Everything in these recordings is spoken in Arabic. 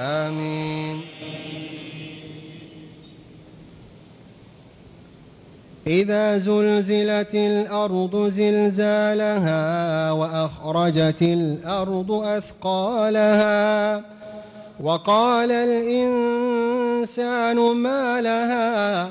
آمين. إذا زلزلت الأرض زلزالها وأخرجت الأرض أثقالها وقال الإنسان ما لها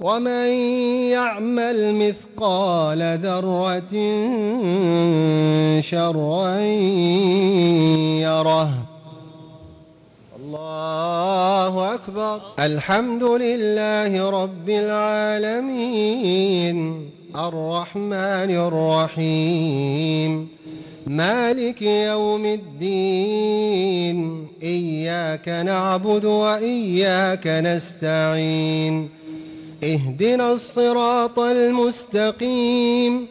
ومن يعمل مثقال ذرة شرا يره. الله أكبر. الحمد لله رب العالمين. الرحمن الرحيم. مالك يوم الدين. إياك نعبد وإياك نستعين. اهدنا الصراط المستقيم.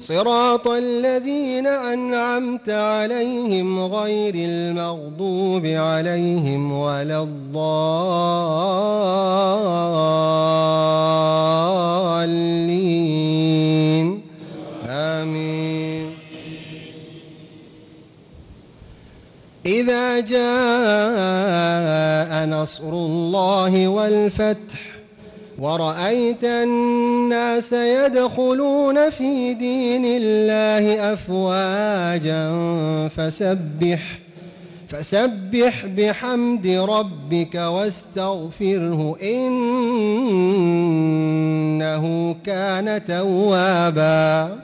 صراط الذين أنعمت عليهم غير المغضوب عليهم ولا الضالين. آمين. إذا جاء نصر الله والفتح ورأيت الناس يدخلون في دين الله أفواجا فسبح فسبح بحمد ربك واستغفره إنه كان توابا.